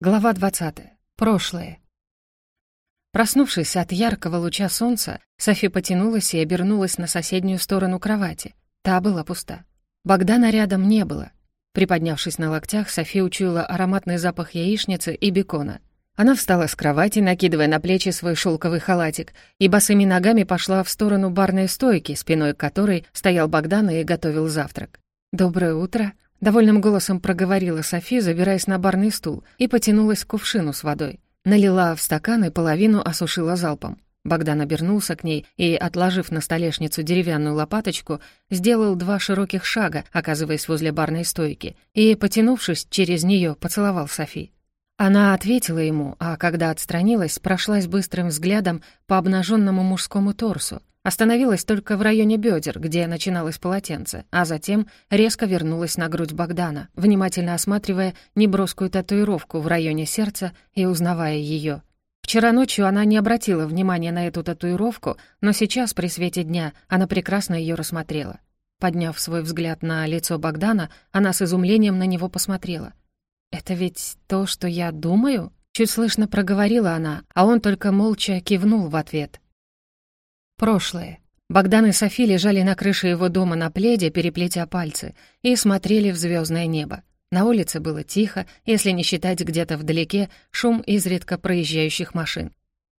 Глава 20. Прошлое. Проснувшись от яркого луча солнца, Софи потянулась и обернулась на соседнюю сторону кровати. Та была пуста. Богдана рядом не было. Приподнявшись на локтях, Софи учуяла ароматный запах яичницы и бекона. Она встала с кровати, накидывая на плечи свой шелковый халатик, и босыми ногами пошла в сторону барной стойки, спиной к которой стоял Богдан и готовил завтрак. «Доброе утро», Довольным голосом проговорила Софи, забираясь на барный стул, и потянулась к кувшину с водой. Налила в стакан и половину осушила залпом. Богдан обернулся к ней и, отложив на столешницу деревянную лопаточку, сделал два широких шага, оказываясь возле барной стойки, и, потянувшись через нее, поцеловал Софи. Она ответила ему, а когда отстранилась, прошлась быстрым взглядом по обнаженному мужскому торсу, Остановилась только в районе бедер, где начиналось полотенце, а затем резко вернулась на грудь Богдана, внимательно осматривая неброскую татуировку в районе сердца и узнавая ее. Вчера ночью она не обратила внимания на эту татуировку, но сейчас, при свете дня, она прекрасно ее рассмотрела. Подняв свой взгляд на лицо Богдана, она с изумлением на него посмотрела. «Это ведь то, что я думаю?» Чуть слышно проговорила она, а он только молча кивнул в ответ. Прошлое. Богдан и Софи лежали на крыше его дома на пледе, переплетя пальцы, и смотрели в звездное небо. На улице было тихо, если не считать где-то вдалеке шум изредка проезжающих машин.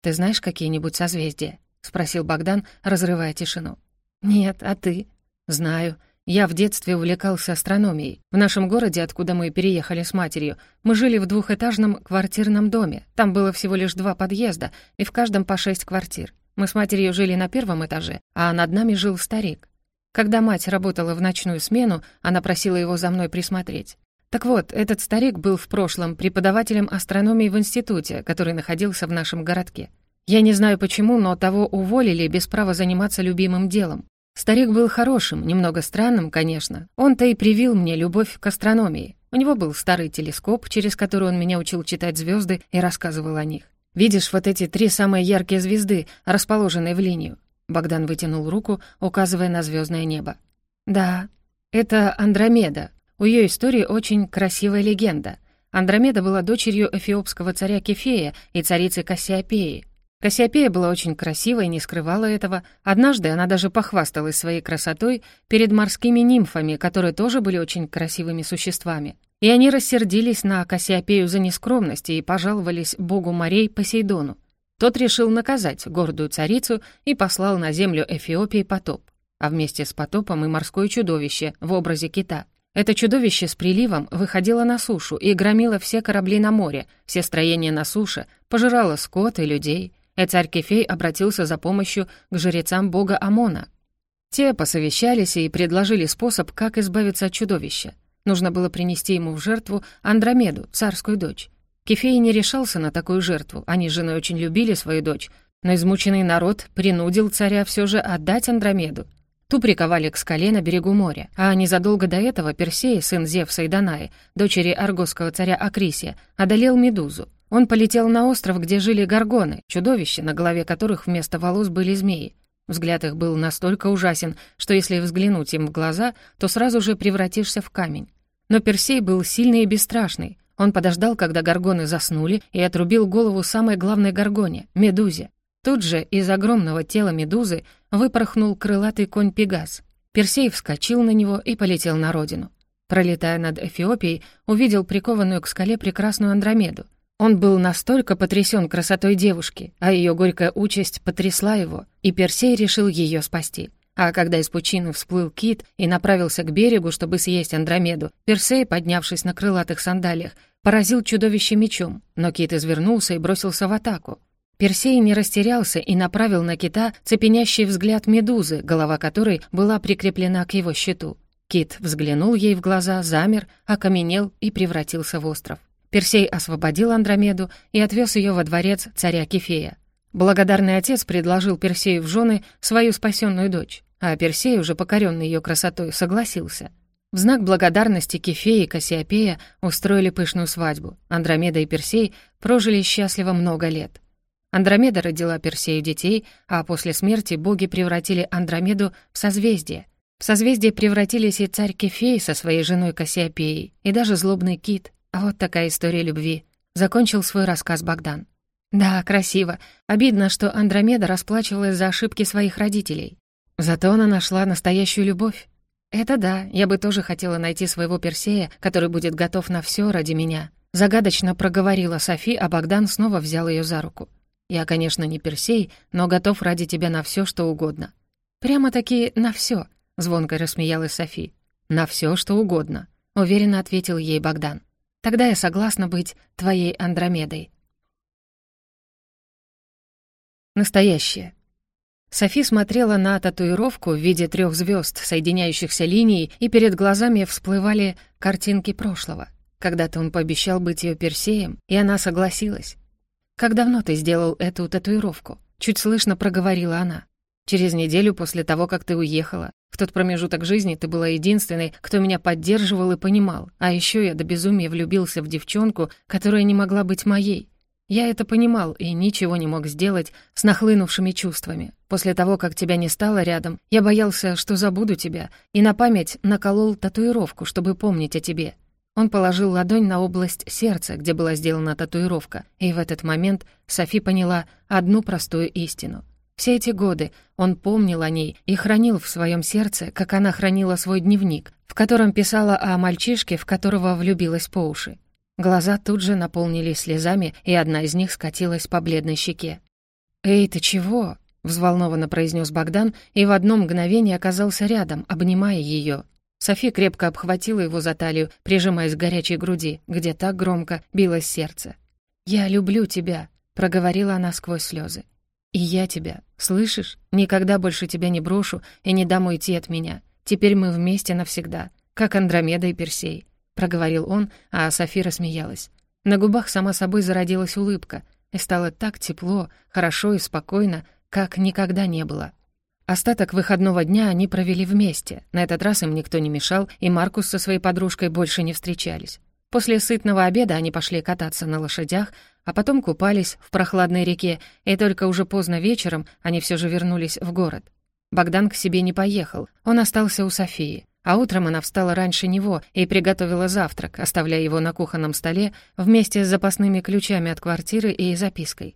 «Ты знаешь какие-нибудь созвездия?» — спросил Богдан, разрывая тишину. «Нет, а ты?» «Знаю. Я в детстве увлекался астрономией. В нашем городе, откуда мы переехали с матерью, мы жили в двухэтажном квартирном доме. Там было всего лишь два подъезда, и в каждом по шесть квартир. Мы с матерью жили на первом этаже, а над нами жил старик. Когда мать работала в ночную смену, она просила его за мной присмотреть. Так вот, этот старик был в прошлом преподавателем астрономии в институте, который находился в нашем городке. Я не знаю почему, но того уволили без права заниматься любимым делом. Старик был хорошим, немного странным, конечно. Он-то и привил мне любовь к астрономии. У него был старый телескоп, через который он меня учил читать звезды и рассказывал о них. Видишь вот эти три самые яркие звезды, расположенные в линию?» Богдан вытянул руку, указывая на звездное небо. «Да, это Андромеда. У ее истории очень красивая легенда. Андромеда была дочерью эфиопского царя Кефея и царицы Кассиопеи. Кассиопея была очень красивой и не скрывала этого. Однажды она даже похвасталась своей красотой перед морскими нимфами, которые тоже были очень красивыми существами. И они рассердились на Кассиопею за нескромность и пожаловались богу морей Посейдону. Тот решил наказать гордую царицу и послал на землю Эфиопии потоп, а вместе с потопом и морское чудовище в образе кита. Это чудовище с приливом выходило на сушу и громило все корабли на море, все строения на суше, пожирало скот и людей. И царь Кефей обратился за помощью к жрецам бога Амона. Те посовещались и предложили способ, как избавиться от чудовища. Нужно было принести ему в жертву Андромеду, царскую дочь. Кефей не решался на такую жертву, они с женой очень любили свою дочь, но измученный народ принудил царя все же отдать Андромеду. Ту приковали к скале на берегу моря, а незадолго до этого Персей, сын Зевса и Данаи, дочери аргосского царя Акрисия, одолел Медузу. Он полетел на остров, где жили горгоны, чудовища, на голове которых вместо волос были змеи. Взгляд их был настолько ужасен, что если взглянуть им в глаза, то сразу же превратишься в камень. Но Персей был сильный и бесстрашный. Он подождал, когда горгоны заснули, и отрубил голову самой главной горгоне — Медузе. Тут же из огромного тела Медузы выпорхнул крылатый конь Пегас. Персей вскочил на него и полетел на родину. Пролетая над Эфиопией, увидел прикованную к скале прекрасную Андромеду — он был настолько потрясен красотой девушки, а ее горькая участь потрясла его, и Персей решил ее спасти. А когда из пучины всплыл кит и направился к берегу, чтобы съесть Андромеду, Персей, поднявшись на крылатых сандалиях, поразил чудовище мечом, но кит извернулся и бросился в атаку. Персей не растерялся и направил на кита цепенящий взгляд медузы, голова которой была прикреплена к его щиту. Кит взглянул ей в глаза, замер, окаменел и превратился в остров. Персей освободил Андромеду и отвез ее во дворец царя Кефея. Благодарный отец предложил Персею в жены свою спасенную дочь, а Персей, уже покоренный ее красотой, согласился. В знак благодарности Кефея и Кассиопея устроили пышную свадьбу. Андромеда и Персей прожили счастливо много лет. Андромеда родила Персею детей, а после смерти боги превратили Андромеду в созвездие. В созвездие превратились и царь Кефей со своей женой Кассиопеей, и даже злобный кит — а вот такая история любви. Закончил свой рассказ Богдан. Да, красиво. Обидно, что Андромеда расплачивалась за ошибки своих родителей. Зато она нашла настоящую любовь. Это да, я бы тоже хотела найти своего Персея, который будет готов на все ради меня. Загадочно проговорила Софи, а Богдан снова взял ее за руку. Я, конечно, не Персей, но готов ради тебя на все, что угодно. Прямо-таки на все, звонко рассмеялась Софи. На все, что угодно, уверенно ответил ей Богдан. Тогда я согласна быть твоей Андромедой. Настоящее. Софи смотрела на татуировку в виде трех звезд, соединяющихся линией, и перед глазами всплывали картинки прошлого. Когда-то он пообещал быть ее Персеем, и она согласилась. «Как давно ты сделал эту татуировку?» Чуть слышно проговорила она. «Через неделю после того, как ты уехала. В тот промежуток жизни ты была единственной, кто меня поддерживал и понимал. А еще я до безумия влюбился в девчонку, которая не могла быть моей. Я это понимал и ничего не мог сделать с нахлынувшими чувствами. После того, как тебя не стало рядом, я боялся, что забуду тебя, и на память наколол татуировку, чтобы помнить о тебе. Он положил ладонь на область сердца, где была сделана татуировка, и в этот момент Софи поняла одну простую истину. Все эти годы он помнил о ней и хранил в своем сердце, как она хранила свой дневник, в котором писала о мальчишке, в которого влюбилась по уши. Глаза тут же наполнились слезами, и одна из них скатилась по бледной щеке. «Эй, ты чего?» — взволнованно произнес Богдан и в одно мгновение оказался рядом, обнимая ее. Софи крепко обхватила его за талию, прижимаясь к горячей груди, где так громко билось сердце. «Я люблю тебя», — проговорила она сквозь слезы. «И я тебя, слышишь? Никогда больше тебя не брошу и не дам уйти от меня. Теперь мы вместе навсегда, как Андромеда и Персей проговорил он, а Софи рассмеялась. На губах сама собой зародилась улыбка, и стало так тепло, хорошо и спокойно, как никогда не было. Остаток выходного дня они провели вместе. На этот раз им никто не мешал, и Маркус со своей подружкой больше не встречались. После сытного обеда они пошли кататься на лошадях, а потом купались в прохладной реке, и только уже поздно вечером они все же вернулись в город. Богдан к себе не поехал, он остался у Софии. А утром она встала раньше него и приготовила завтрак, оставляя его на кухонном столе вместе с запасными ключами от квартиры и запиской.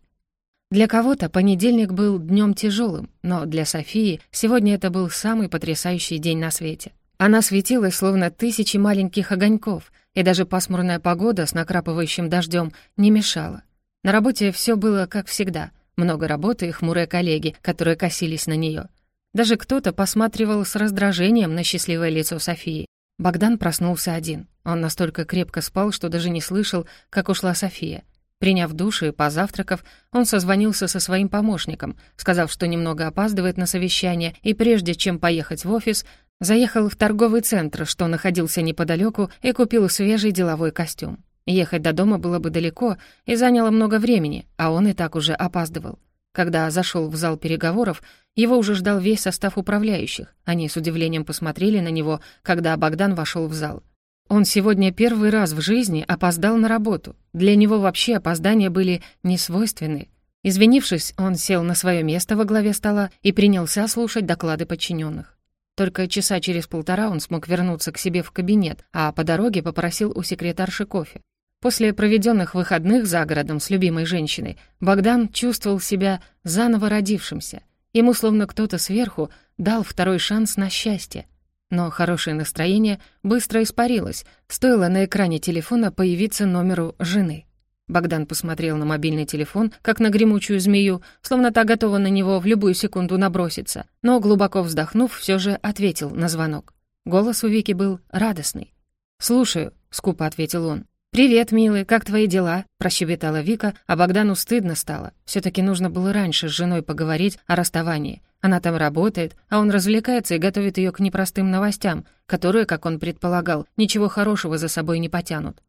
Для кого-то понедельник был днем тяжелым, но для Софии сегодня это был самый потрясающий день на свете. Она светилась, словно тысячи маленьких огоньков, и даже пасмурная погода с накрапывающим дождем не мешала. На работе все было как всегда. Много работы и хмурые коллеги, которые косились на нее. Даже кто-то посматривал с раздражением на счастливое лицо Софии. Богдан проснулся один. Он настолько крепко спал, что даже не слышал, как ушла София. Приняв душ и позавтракав, он созвонился со своим помощником, сказав, что немного опаздывает на совещание, и прежде чем поехать в офис, заехал в торговый центр, что находился неподалеку, и купил свежий деловой костюм. Ехать до дома было бы далеко и заняло много времени, а он и так уже опаздывал. Когда зашел в зал переговоров, его уже ждал весь состав управляющих. Они с удивлением посмотрели на него, когда Богдан вошел в зал. Он сегодня первый раз в жизни опоздал на работу. Для него вообще опоздания были несвойственны. Извинившись, он сел на свое место во главе стола и принялся слушать доклады подчиненных. Только часа через полтора он смог вернуться к себе в кабинет, а по дороге попросил у секретарши кофе. После проведенных выходных за городом с любимой женщиной Богдан чувствовал себя заново родившимся. Ему словно кто-то сверху дал второй шанс на счастье. Но хорошее настроение быстро испарилось, стоило на экране телефона появиться номеру жены. Богдан посмотрел на мобильный телефон, как на гремучую змею, словно та готова на него в любую секунду наброситься, но, глубоко вздохнув, все же ответил на звонок. Голос у Вики был радостный. «Слушаю», — скупо ответил он. «Привет, милый, как твои дела?» — прощебетала Вика, а Богдану стыдно стало. все таки нужно было раньше с женой поговорить о расставании. Она там работает, а он развлекается и готовит ее к непростым новостям, которые, как он предполагал, ничего хорошего за собой не потянут.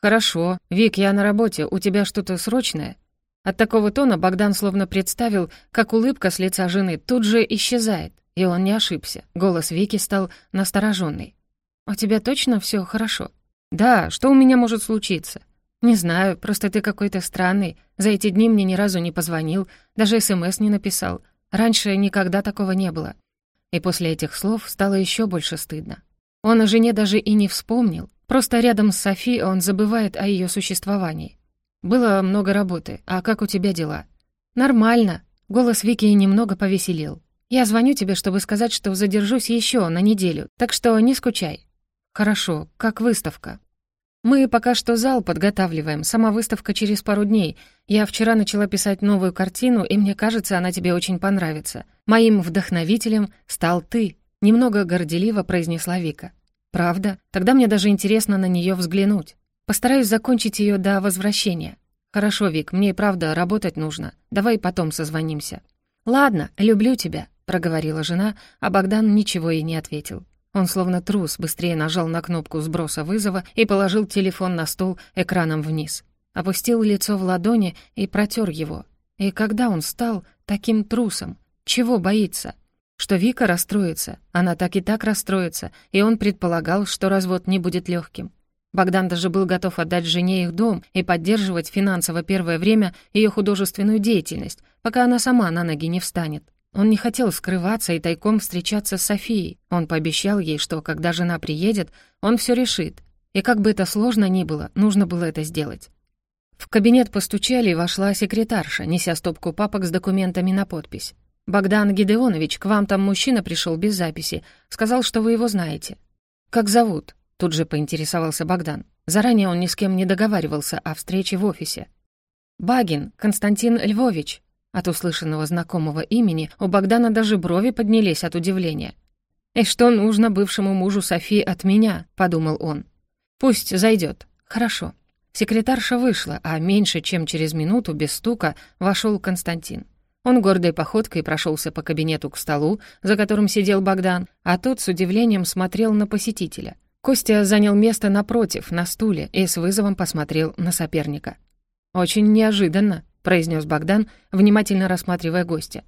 «Хорошо. Вик, я на работе. У тебя что-то срочное?» От такого тона Богдан словно представил, как улыбка с лица жены тут же исчезает. И он не ошибся. Голос Вики стал настороженный. «У тебя точно все хорошо?» «Да, что у меня может случиться?» «Не знаю, просто ты какой-то странный. За эти дни мне ни разу не позвонил, даже СМС не написал. Раньше никогда такого не было». И после этих слов стало еще больше стыдно. Он о жене даже и не вспомнил. Просто рядом с Софи он забывает о ее существовании. Было много работы. А как у тебя дела?» «Нормально». Голос Вики немного повеселил. «Я звоню тебе, чтобы сказать, что задержусь еще на неделю, так что не скучай». «Хорошо. Как выставка?» «Мы пока что зал подготавливаем, сама выставка через пару дней. Я вчера начала писать новую картину, и мне кажется, она тебе очень понравится. Моим вдохновителем стал ты», — немного горделиво произнесла Вика. «Правда? Тогда мне даже интересно на нее взглянуть. Постараюсь закончить ее до возвращения». «Хорошо, Вик, мне и правда работать нужно. Давай потом созвонимся». «Ладно, люблю тебя», — проговорила жена, а Богдан ничего ей не ответил. Он словно трус быстрее нажал на кнопку сброса вызова и положил телефон на стол экраном вниз. Опустил лицо в ладони и протер его. И когда он стал таким трусом? Чего боится? Что Вика расстроится. Она так и так расстроится, и он предполагал, что развод не будет легким. Богдан даже был готов отдать жене их дом и поддерживать финансово первое время ее художественную деятельность, пока она сама на ноги не встанет. Он не хотел скрываться и тайком встречаться с Софией. Он пообещал ей, что когда жена приедет, он все решит. И как бы это сложно ни было, нужно было это сделать. В кабинет постучали, и вошла секретарша, неся стопку папок с документами на подпись. «Богдан Гидеонович, к вам там мужчина пришел без записи. Сказал, что вы его знаете». «Как зовут?» — тут же поинтересовался Богдан. Заранее он ни с кем не договаривался о встрече в офисе. «Багин Константин Львович», от услышанного знакомого имени у Богдана даже брови поднялись от удивления. «И что нужно бывшему мужу Софии от меня?» — подумал он. «Пусть зайдет. Хорошо». Секретарша вышла, а меньше чем через минуту, без стука, вошел Константин. Он гордой походкой прошелся по кабинету к столу, за которым сидел Богдан, а тот с удивлением смотрел на посетителя. Костя занял место напротив, на стуле, и с вызовом посмотрел на соперника. «Очень неожиданно», произнес Богдан, внимательно рассматривая гостя.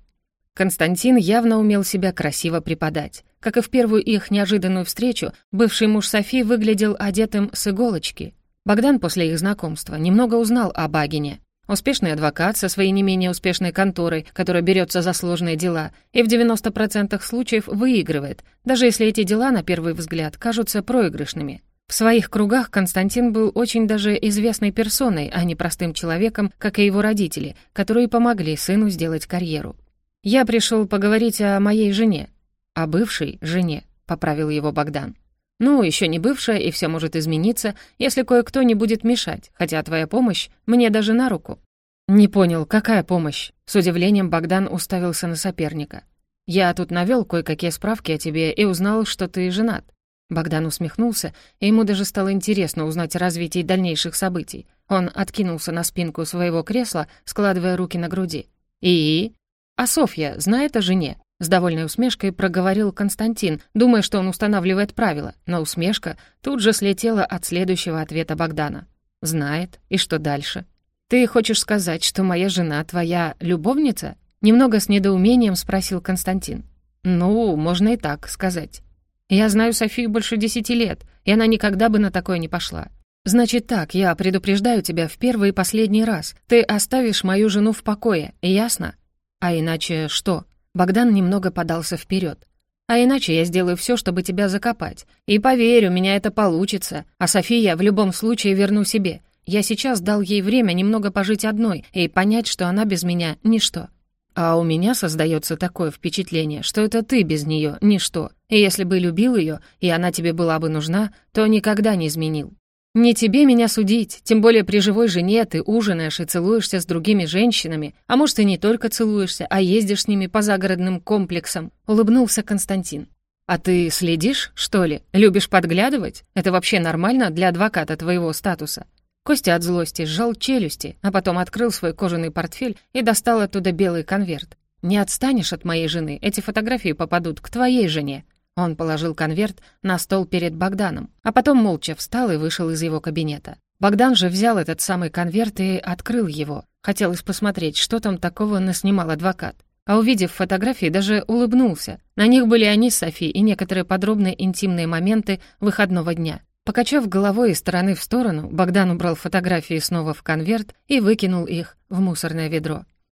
Константин явно умел себя красиво преподать. Как и в первую их неожиданную встречу, бывший муж Софи выглядел одетым с иголочки. Богдан после их знакомства немного узнал о Багине. Успешный адвокат со своей не менее успешной конторой, которая берется за сложные дела, и в 90% случаев выигрывает, даже если эти дела, на первый взгляд, кажутся проигрышными. В своих кругах Константин был очень даже известной персоной, а не простым человеком, как и его родители, которые помогли сыну сделать карьеру. «Я пришел поговорить о моей жене». «О бывшей жене», — поправил его Богдан. «Ну, еще не бывшая, и все может измениться, если кое-кто не будет мешать, хотя твоя помощь мне даже на руку». «Не понял, какая помощь?» С удивлением Богдан уставился на соперника. «Я тут навел кое-какие справки о тебе и узнал, что ты женат. Богдан усмехнулся, и ему даже стало интересно узнать о развитии дальнейших событий. Он откинулся на спинку своего кресла, складывая руки на груди. «И?» «А Софья знает о жене?» С довольной усмешкой проговорил Константин, думая, что он устанавливает правила, но усмешка тут же слетела от следующего ответа Богдана. «Знает. И что дальше?» «Ты хочешь сказать, что моя жена твоя любовница?» Немного с недоумением спросил Константин. «Ну, можно и так сказать». Я знаю Софию больше десяти лет, и она никогда бы на такое не пошла. Значит так, я предупреждаю тебя в первый и последний раз. Ты оставишь мою жену в покое, ясно? А иначе что? Богдан немного подался вперед. А иначе я сделаю все, чтобы тебя закопать. И поверь, у меня это получится. А София в любом случае верну себе. Я сейчас дал ей время немного пожить одной и понять, что она без меня — ничто. А у меня создается такое впечатление, что это ты без нее ничто. И если бы любил ее, и она тебе была бы нужна, то никогда не изменил. Не тебе меня судить, тем более при живой жене ты ужинаешь и целуешься с другими женщинами, а может и не только целуешься, а ездишь с ними по загородным комплексам», — улыбнулся Константин. «А ты следишь, что ли? Любишь подглядывать? Это вообще нормально для адвоката твоего статуса?» Костя от злости сжал челюсти, а потом открыл свой кожаный портфель и достал оттуда белый конверт. «Не отстанешь от моей жены, эти фотографии попадут к твоей жене». Он положил конверт на стол перед Богданом, а потом молча встал и вышел из его кабинета. Богдан же взял этот самый конверт и открыл его. Хотелось посмотреть, что там такого наснимал адвокат. А увидев фотографии, даже улыбнулся. На них были они с Софи и некоторые подробные интимные моменты выходного дня. Покачав головой из стороны в сторону, Богдан убрал фотографии снова в конверт и выкинул их в мусорное ведро.